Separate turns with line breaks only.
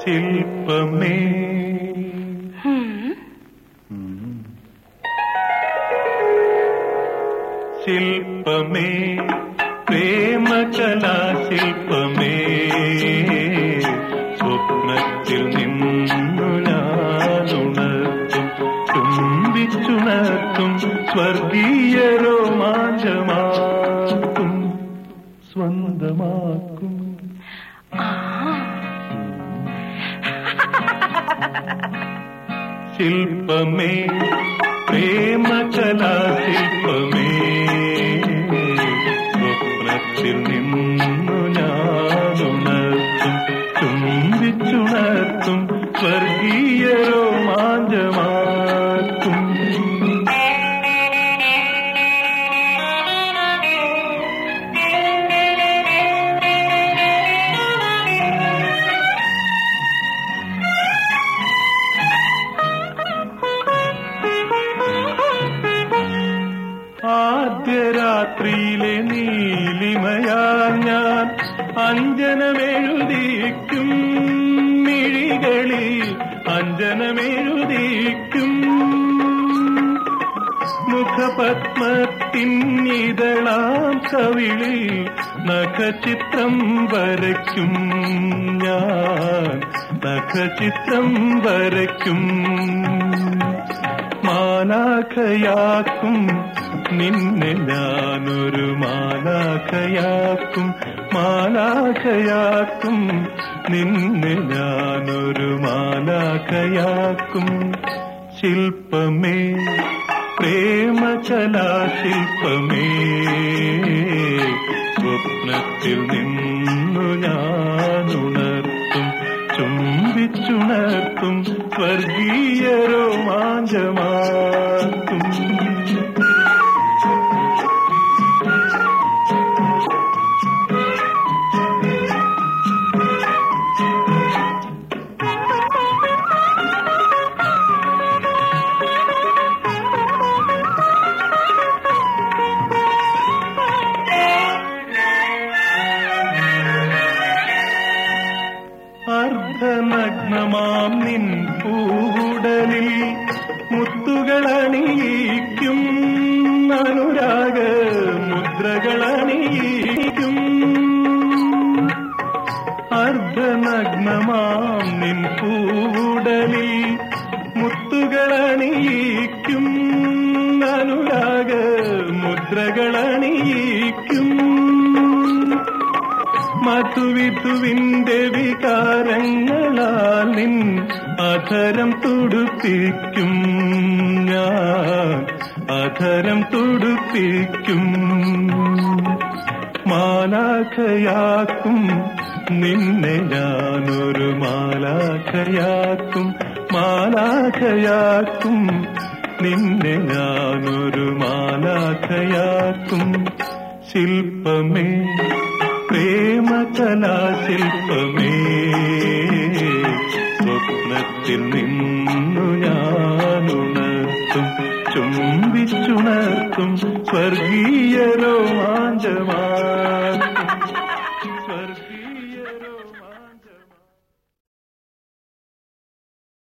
ശില്പമേ. ശില്പമേ പ്രേമകലാശില്പമേ സ്വപ്നത്തിൽ നിന്നു ഞാനുണർത്തും ചുംബിച്ചുണർത്തും സ്വർഗീയ രോമാഞ്ചമാക്കും സ്വന്തമാക്കും. ശില്പമേ പ്രേമകലാശില്പമേ സ്വപ്നത്തിൽ നിന്നു നീലിമയാൽ ഞാൻ അഞ്ജനമെഴുതിക്കും മിഴികളിൽ അഞ്ജനമെഴുതിക്കും. മുഖപത്മത്തിന്നിതളാം കവിളിൽ നഖചിത്രം വരയ്ക്കും ഞാൻ. നഖചിത്രം വരയ്ക്കും. മാലാഖയാക്കും നിന്നെ ഞാനൊരു മാലാഖയാക്കും മാലാഖയാക്കും. നിന്നെ ഞാനൊരു മാലാഖയാക്കും. ശില്പമേ പ്രേമചലാശില്പമേ സ്വപ്നത്തിൽ നിന്നു ഞാനുണർത്തും ചുംബിച്ചുണർത്തും സ്വർഗീയ രോമാഞ്ചമാക്കും അർദ്ധനഗ്നമാം നിൻ പൂടലിൽ മുത്തുകളണിയിക്കും. അനുരാഗ മുദ്രകളണിയിക്കും. അർദ്ധനഗ്നമാം നിൻ പൂടലിൽ മുത്തുകളണിയിക്കും. മധുവിധുവിന്റെ വികാരങ്ങളാൽ നിൻ അധരം തുടുപ്പിക്കും ഞാൻ. അധരം തുടുപ്പിക്കും. മാലാഖയാക്കും. നിന്നെ ഞാനൊരു മാലാഖയാക്കും. മാലാഖയാക്കും. നിന്നെ ഞാനൊരു മാലാഖയാക്കും. ശില്പമേ പ്രേമകലാശില്പമേ സ്വപ്നത്തിൽ നിന്നു ഞാനുണർത്തും ചുംബിച്ചുണർത്തും സ്വർഗീയ രോമാഞ്ചമാ